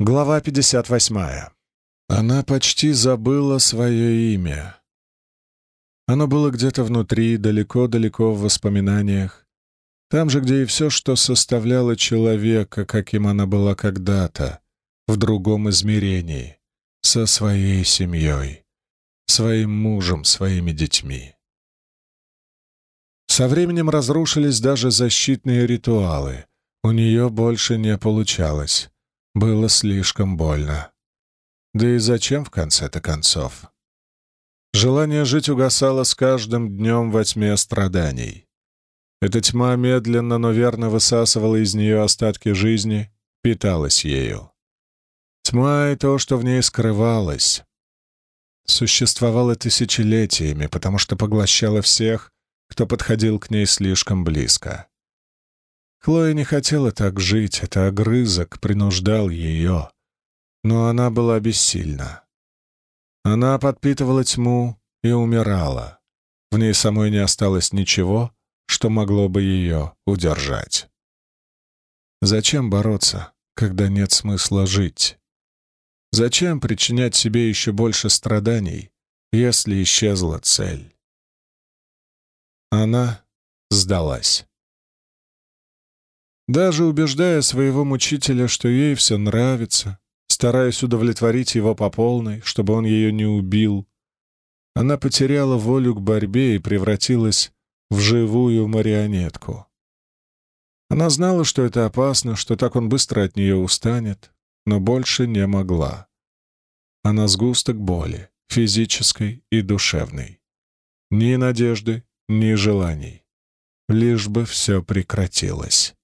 Глава 58. Она почти забыла свое имя. Оно было где-то внутри, далеко-далеко в воспоминаниях, там же, где и все, что составляло человека, каким она была когда-то, в другом измерении, со своей семьей, своим мужем, своими детьми. Со временем разрушились даже защитные ритуалы. У нее больше не получалось. Было слишком больно. Да и зачем в конце-то концов? Желание жить угасало с каждым днем во тьме страданий. Эта тьма медленно, но верно высасывала из нее остатки жизни, питалась ею. Тьма и то, что в ней скрывалось, существовало тысячелетиями, потому что поглощала всех, кто подходил к ней слишком близко. Хлоя не хотела так жить, это огрызок принуждал ее. Но она была бессильна. Она подпитывала тьму и умирала. В ней самой не осталось ничего, что могло бы ее удержать. Зачем бороться, когда нет смысла жить? Зачем причинять себе еще больше страданий, если исчезла цель? Она сдалась. Даже убеждая своего мучителя, что ей все нравится, стараясь удовлетворить его по полной, чтобы он ее не убил, она потеряла волю к борьбе и превратилась в живую марионетку. Она знала, что это опасно, что так он быстро от нее устанет, но больше не могла. Она сгусток боли, физической и душевной. Ни надежды, ни желаний. Лишь бы все прекратилось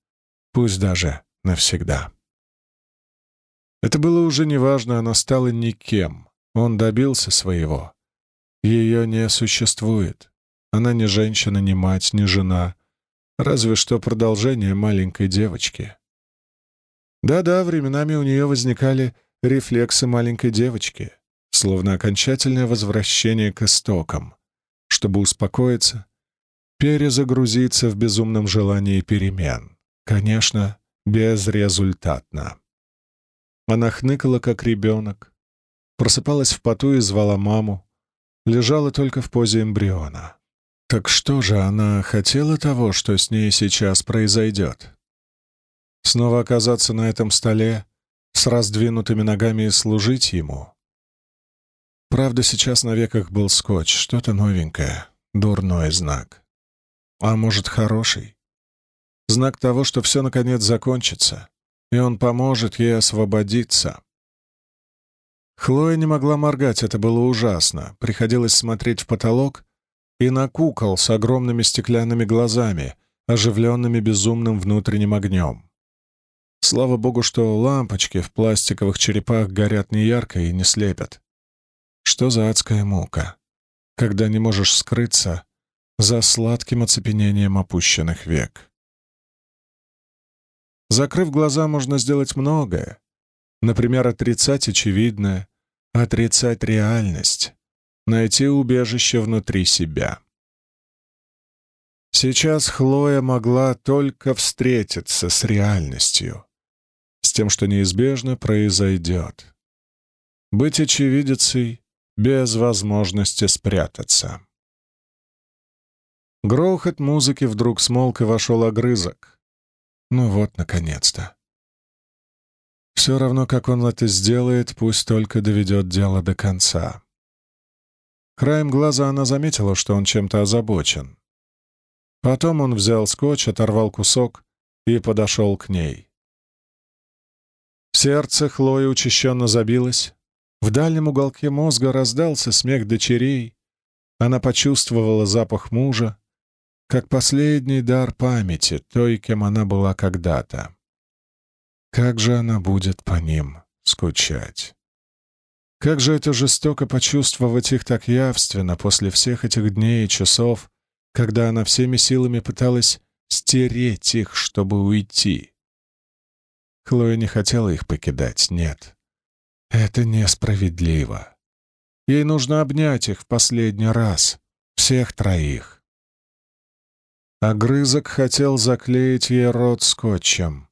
пусть даже навсегда. Это было уже неважно, она стала никем. Он добился своего. Ее не существует. Она не женщина, не мать, не жена. Разве что продолжение маленькой девочки. Да-да, временами у нее возникали рефлексы маленькой девочки, словно окончательное возвращение к истокам, чтобы успокоиться, перезагрузиться в безумном желании перемен. Конечно, безрезультатно. Она хныкала, как ребенок, просыпалась в поту и звала маму, лежала только в позе эмбриона. Так что же она хотела того, что с ней сейчас произойдет? Снова оказаться на этом столе, с раздвинутыми ногами и служить ему? Правда, сейчас на веках был скотч, что-то новенькое, дурной знак. А может, хороший? Знак того, что все наконец закончится, и он поможет ей освободиться. Хлоя не могла моргать, это было ужасно. Приходилось смотреть в потолок и на кукол с огромными стеклянными глазами, оживленными безумным внутренним огнем. Слава богу, что лампочки в пластиковых черепах горят неярко и не слепят. Что за адская мука, когда не можешь скрыться за сладким оцепенением опущенных век. Закрыв глаза, можно сделать многое. Например, отрицать очевидное, отрицать реальность, найти убежище внутри себя. Сейчас Хлоя могла только встретиться с реальностью, с тем, что неизбежно произойдет. Быть очевидицей без возможности спрятаться. Грохот музыки вдруг смолк и вошел огрызок. Ну вот, наконец-то. Все равно, как он это сделает, пусть только доведет дело до конца. Краем глаза она заметила, что он чем-то озабочен. Потом он взял скотч, оторвал кусок и подошел к ней. Сердце Хлои учащенно забилось. В дальнем уголке мозга раздался смех дочерей. Она почувствовала запах мужа, как последний дар памяти той, кем она была когда-то. Как же она будет по ним скучать? Как же это жестоко почувствовать их так явственно после всех этих дней и часов, когда она всеми силами пыталась стереть их, чтобы уйти. Хлоя не хотела их покидать, нет. Это несправедливо. Ей нужно обнять их в последний раз, всех троих. Огрызок хотел заклеить ей рот скотчем,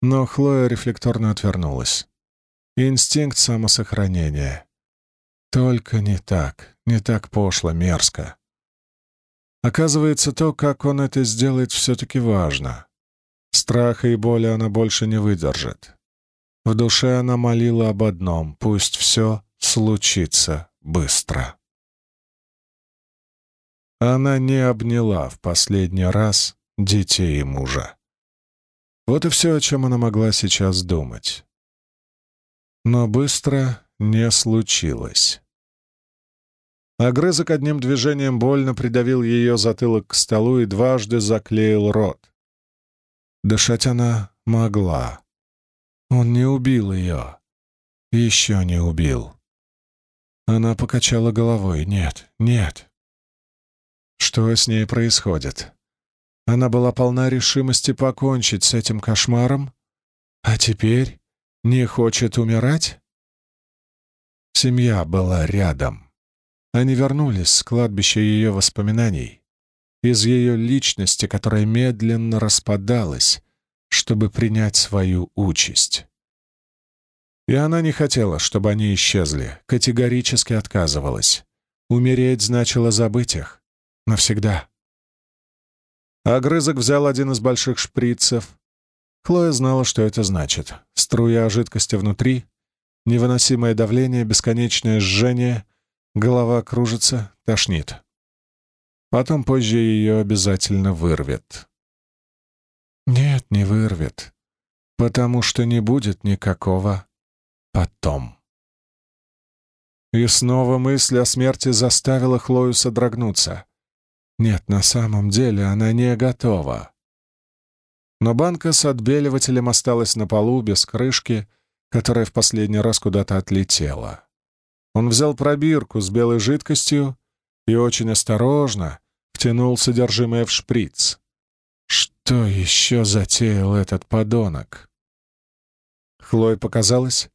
но Хлоя рефлекторно отвернулась. инстинкт самосохранения. Только не так, не так пошло, мерзко. Оказывается, то, как он это сделает, все-таки важно. Страха и боли она больше не выдержит. В душе она молила об одном — пусть все случится быстро. Она не обняла в последний раз детей и мужа. Вот и все, о чем она могла сейчас думать. Но быстро не случилось. Огрызок одним движением больно придавил ее затылок к столу и дважды заклеил рот. Дышать она могла. Он не убил ее. Еще не убил. Она покачала головой. Нет, нет. Что с ней происходит? Она была полна решимости покончить с этим кошмаром, а теперь не хочет умирать? Семья была рядом. Они вернулись с кладбища ее воспоминаний, из ее личности, которая медленно распадалась, чтобы принять свою участь. И она не хотела, чтобы они исчезли, категорически отказывалась. Умереть значило забыть их. Навсегда. Огрызок взял один из больших шприцев. Хлоя знала, что это значит. Струя жидкости внутри, невыносимое давление, бесконечное жжение, голова кружится, тошнит. Потом позже ее обязательно вырвет. Нет, не вырвет, потому что не будет никакого потом. И снова мысль о смерти заставила Хлою содрогнуться. Нет, на самом деле она не готова. Но банка с отбеливателем осталась на полу без крышки, которая в последний раз куда-то отлетела. Он взял пробирку с белой жидкостью и очень осторожно втянул содержимое в шприц. Что еще затеял этот подонок? Хлое показалось,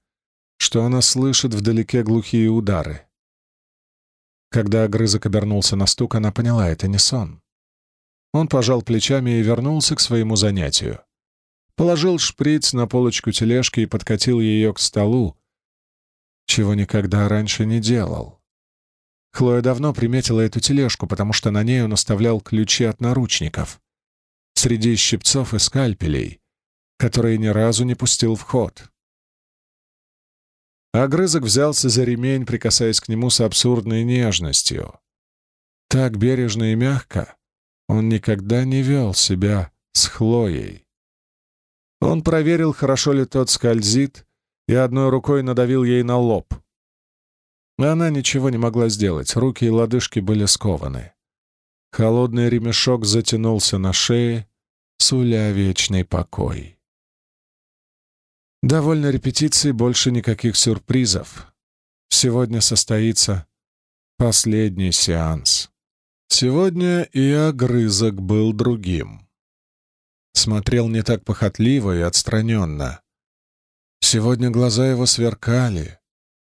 что она слышит вдалеке глухие удары. Когда огрызок обернулся на стук, она поняла, это не сон. Он пожал плечами и вернулся к своему занятию. Положил шприц на полочку тележки и подкатил ее к столу, чего никогда раньше не делал. Хлоя давно приметила эту тележку, потому что на ней он оставлял ключи от наручников. Среди щипцов и скальпелей, которые ни разу не пустил в ход. Огрызок взялся за ремень, прикасаясь к нему с абсурдной нежностью. Так бережно и мягко он никогда не вел себя с Хлоей. Он проверил, хорошо ли тот скользит, и одной рукой надавил ей на лоб. Она ничего не могла сделать, руки и лодыжки были скованы. Холодный ремешок затянулся на шее, суля вечный покой. Довольно репетиции, больше никаких сюрпризов. Сегодня состоится последний сеанс. Сегодня и огрызок был другим. Смотрел не так похотливо и отстраненно. Сегодня глаза его сверкали.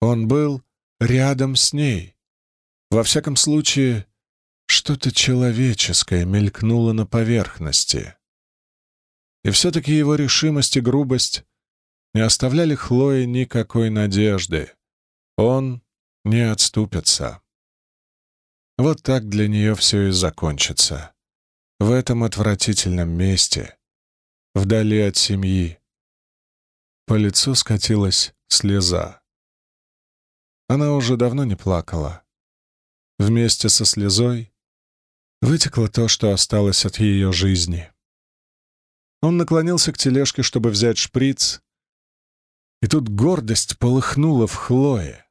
Он был рядом с ней. Во всяком случае, что-то человеческое мелькнуло на поверхности. И все-таки его решимость и грубость не оставляли Хлое никакой надежды. Он не отступится. Вот так для нее все и закончится. В этом отвратительном месте, вдали от семьи. По лицу скатилась слеза. Она уже давно не плакала. Вместе со слезой вытекло то, что осталось от ее жизни. Он наклонился к тележке, чтобы взять шприц, и тут гордость полыхнула в Хлое.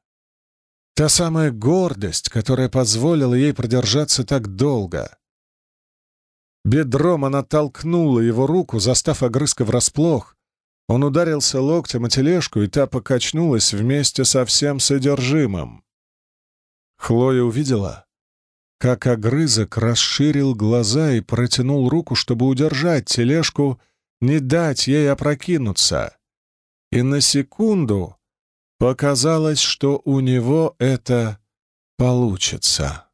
Та самая гордость, которая позволила ей продержаться так долго. Бедром она толкнула его руку, застав огрызка врасплох, он ударился локтем о тележку, и та покачнулась вместе со всем содержимым. Хлоя увидела, как огрызок расширил глаза и протянул руку, чтобы удержать тележку, не дать ей опрокинуться. И на секунду показалось, что у него это получится.